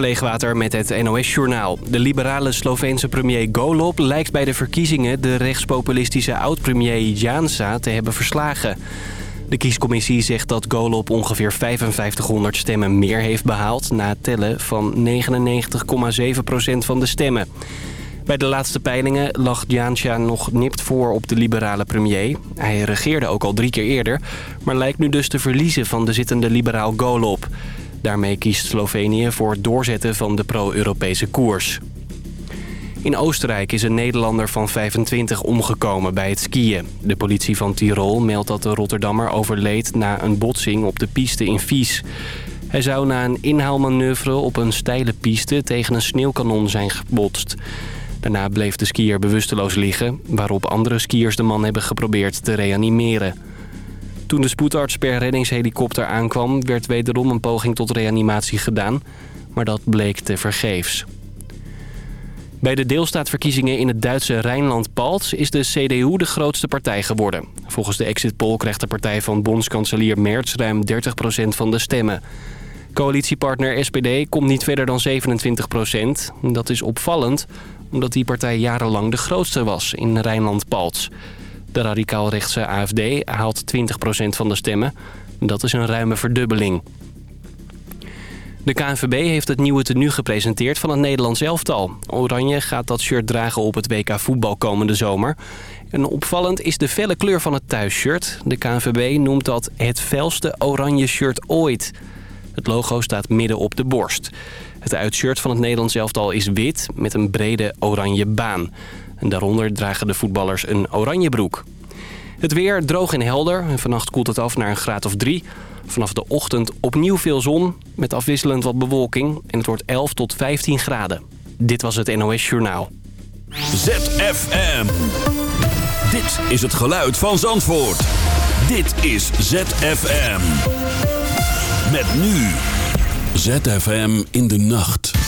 Leegwater met het NOS-journaal. De liberale Sloveense premier Golob lijkt bij de verkiezingen... de rechtspopulistische oud-premier Jansa te hebben verslagen. De kiescommissie zegt dat Golob ongeveer 5500 stemmen meer heeft behaald... na het tellen van 99,7% van de stemmen. Bij de laatste peilingen lag Janša nog nipt voor op de liberale premier. Hij regeerde ook al drie keer eerder, maar lijkt nu dus te verliezen van de zittende liberaal Golob. Daarmee kiest Slovenië voor het doorzetten van de pro-Europese koers. In Oostenrijk is een Nederlander van 25 omgekomen bij het skiën. De politie van Tirol meldt dat de Rotterdammer overleed na een botsing op de piste in Vies. Hij zou na een inhaalmanoeuvre op een steile piste tegen een sneeuwkanon zijn gebotst. Daarna bleef de skier bewusteloos liggen, waarop andere skiers de man hebben geprobeerd te reanimeren. Toen de spoedarts per reddingshelikopter aankwam... werd wederom een poging tot reanimatie gedaan, maar dat bleek te vergeefs. Bij de deelstaatverkiezingen in het Duitse Rijnland-Palts is de CDU de grootste partij geworden. Volgens de exit poll krijgt de partij van bondskanselier Merz ruim 30% van de stemmen. Coalitiepartner SPD komt niet verder dan 27%. Dat is opvallend, omdat die partij jarenlang de grootste was in Rijnland-Palts. De radicaal-rechtse AFD haalt 20% van de stemmen. Dat is een ruime verdubbeling. De KNVB heeft het nieuwe tenue gepresenteerd van het Nederlands elftal. Oranje gaat dat shirt dragen op het WK voetbal komende zomer. En opvallend is de felle kleur van het thuisshirt. De KNVB noemt dat het felste oranje shirt ooit. Het logo staat midden op de borst. Het uitshirt van het Nederlands elftal is wit met een brede oranje baan. En daaronder dragen de voetballers een oranje broek. Het weer droog en helder. En vannacht koelt het af naar een graad of drie. Vanaf de ochtend opnieuw veel zon met afwisselend wat bewolking. En het wordt 11 tot 15 graden. Dit was het NOS Journaal. ZFM. Dit is het geluid van Zandvoort. Dit is ZFM. Met nu. ZFM in de nacht.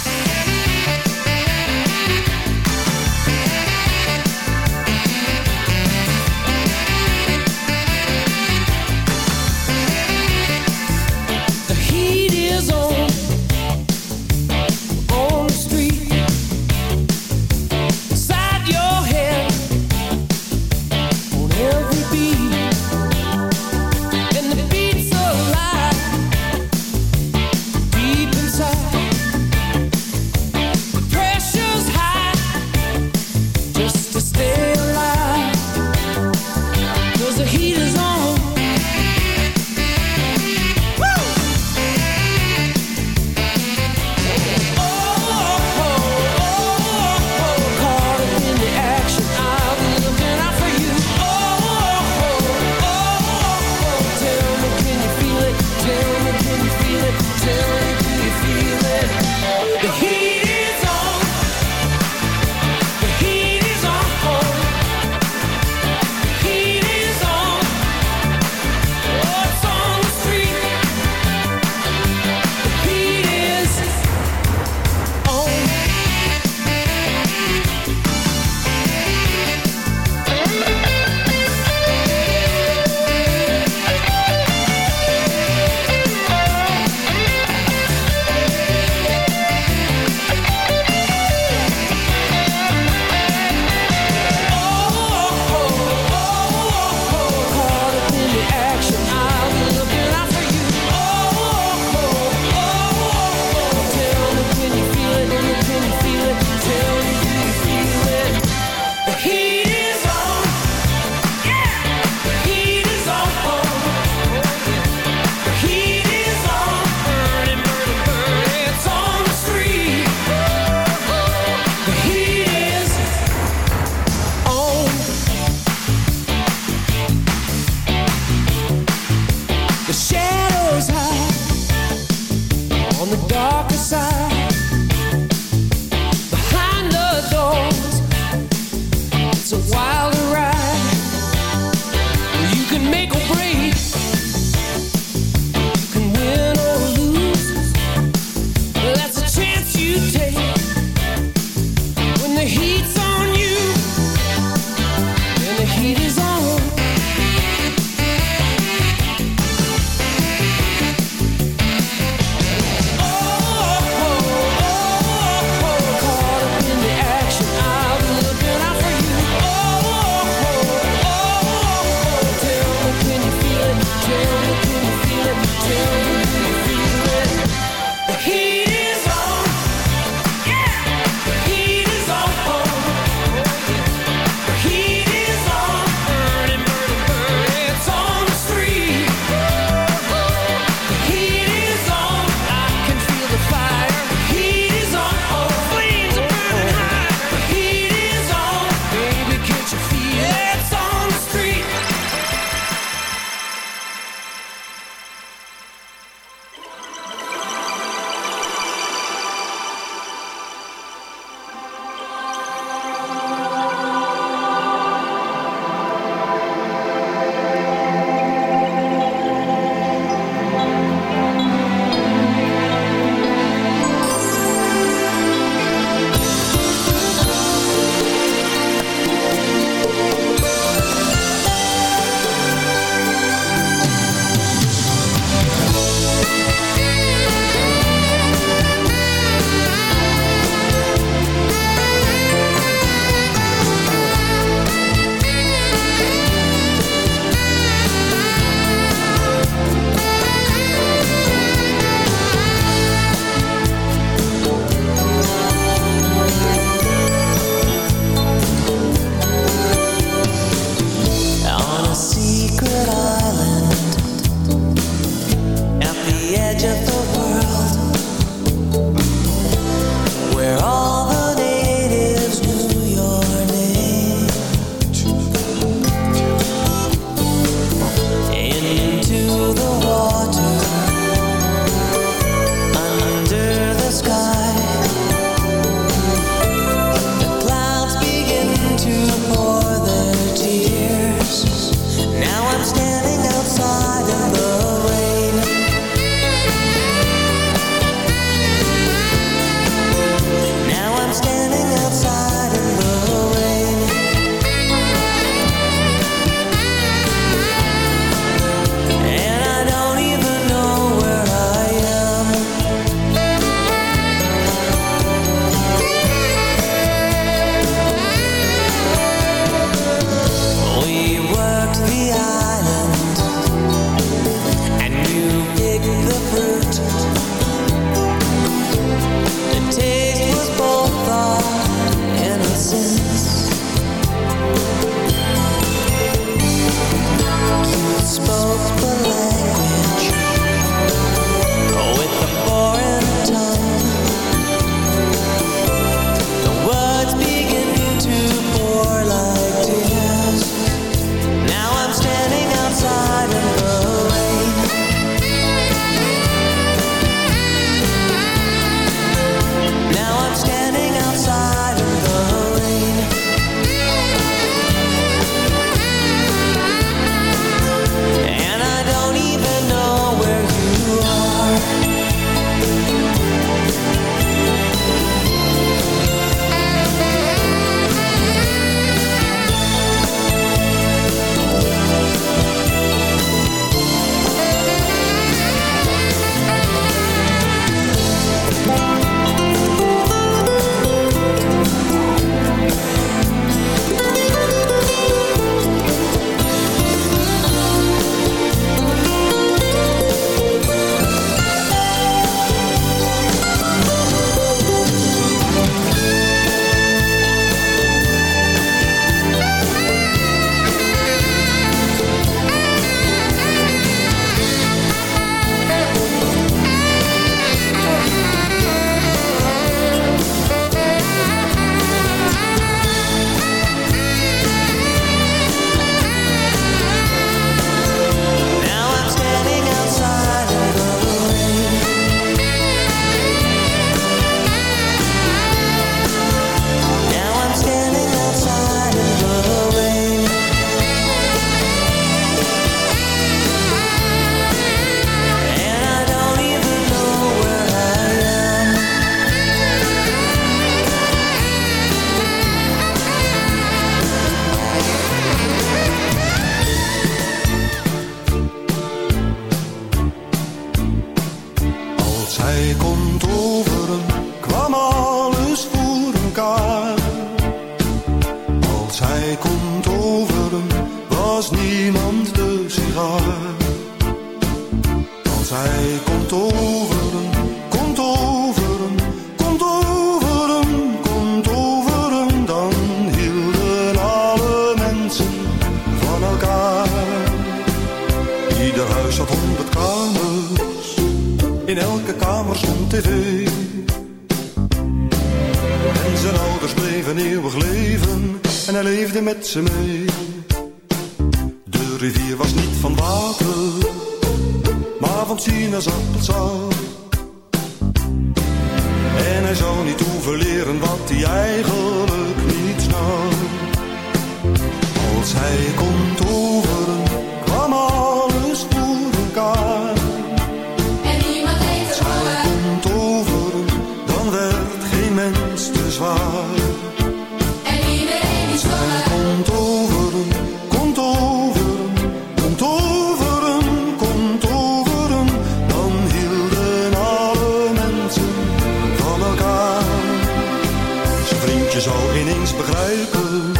je zou ineens begrijpen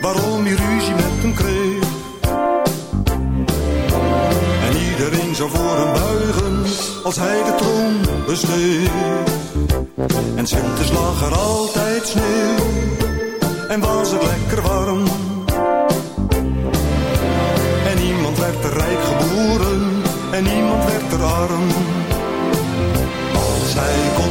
waarom je ruzie met hem kreeg. En iedereen zou voor hem buigen als hij de troon besteed. En winters lag er altijd sneeuw en was het lekker warm. En niemand werd er rijk geboren en niemand werd er arm. Als hij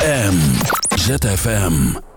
ZFM. ZFM.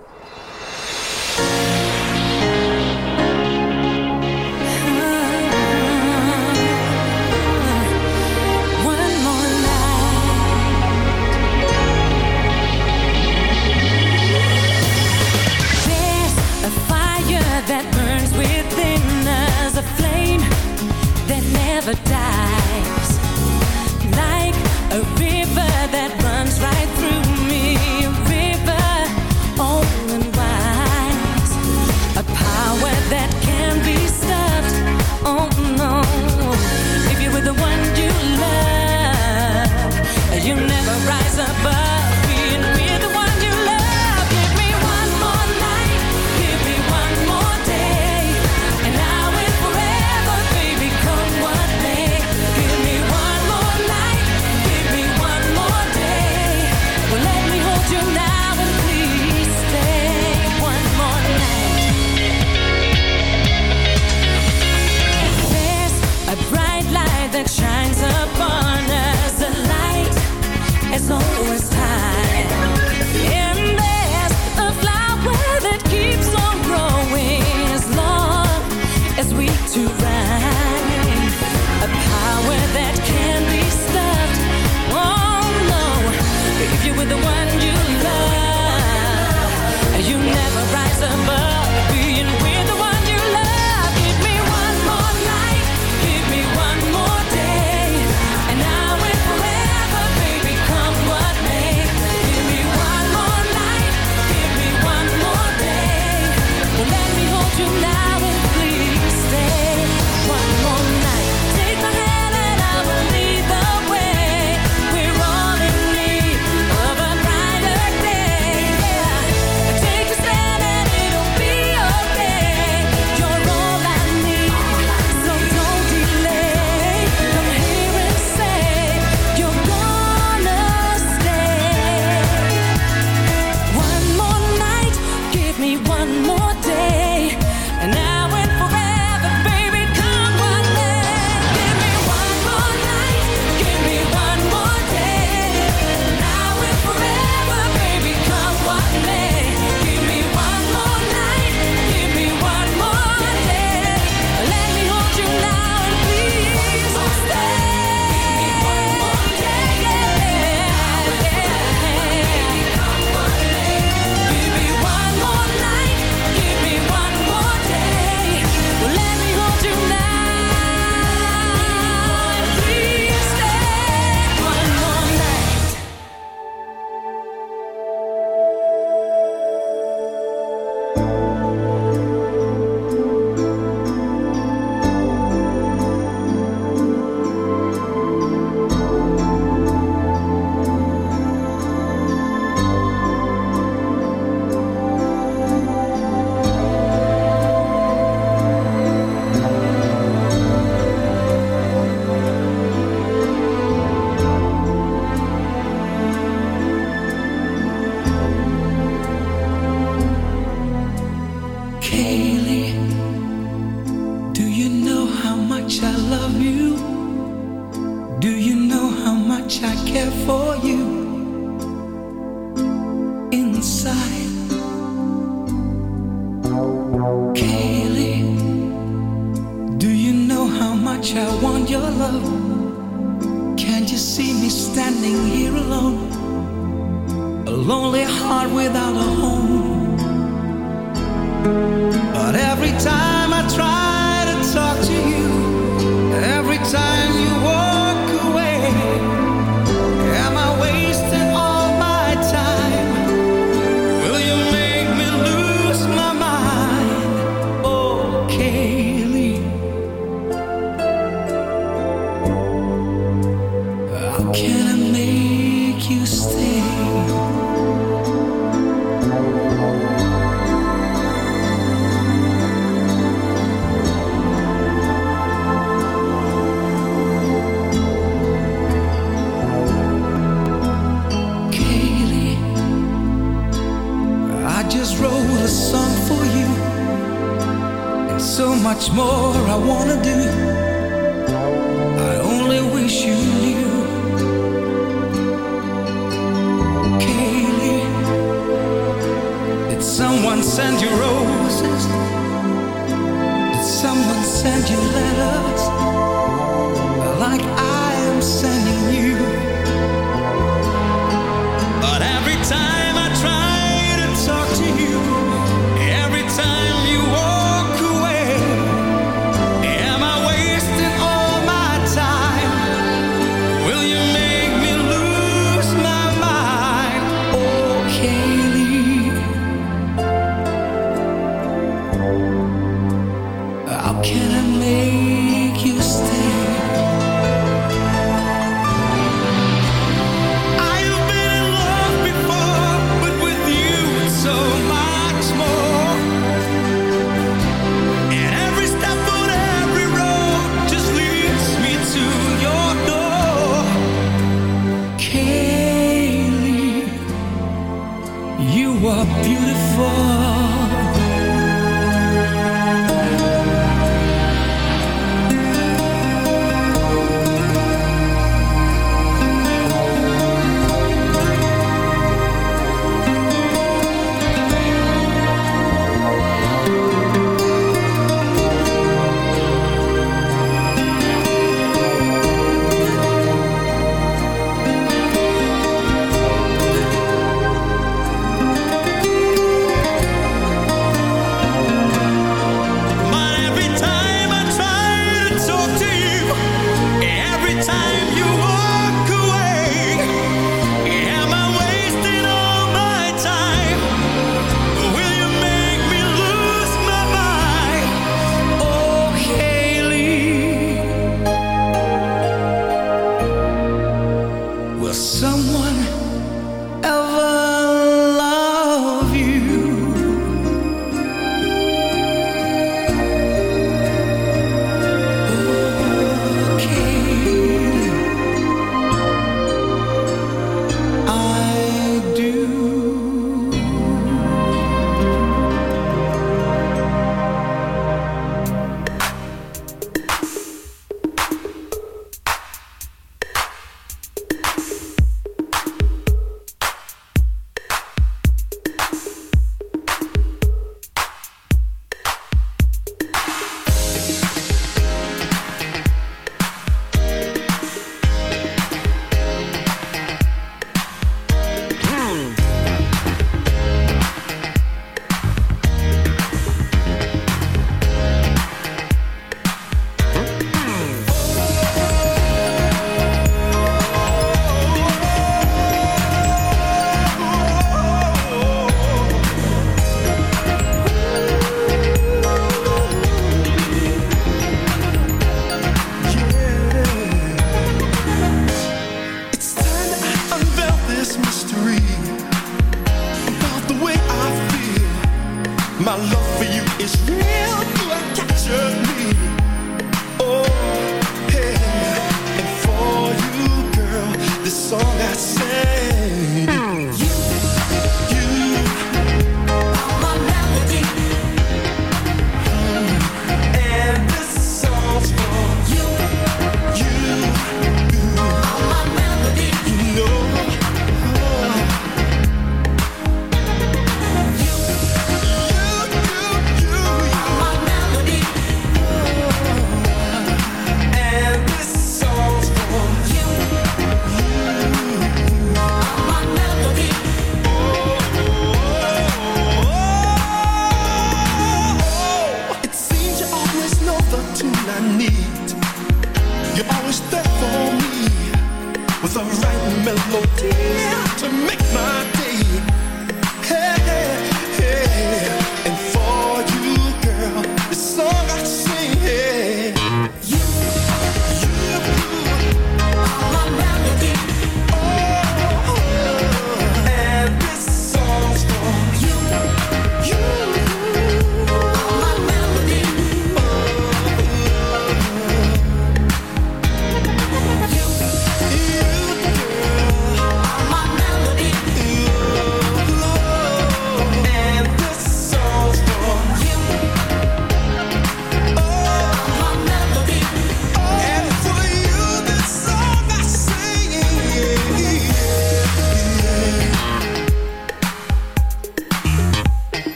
December.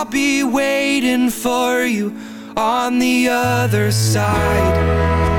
I'll be waiting for you on the other side.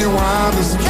Never in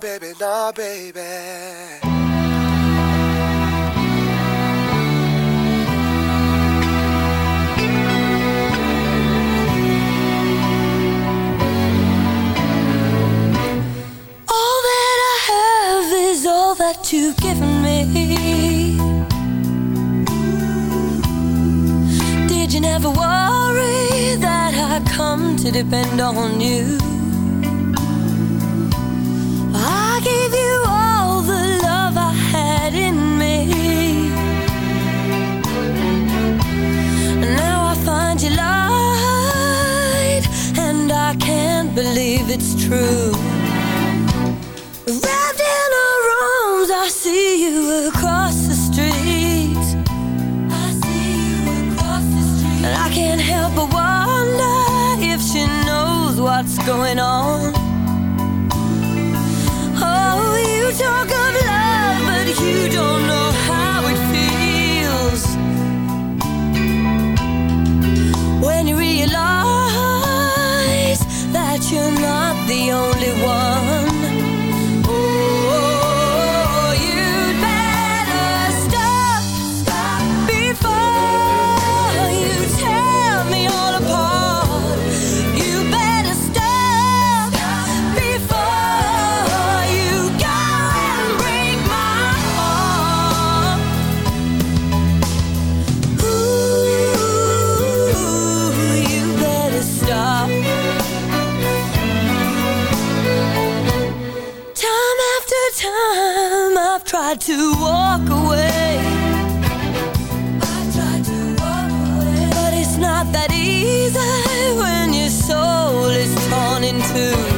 baby, nah, baby. that you've given me Did you never worry that I come to depend on you? it's true. I've tried to walk away. But it's not that easy when your soul is torn in two.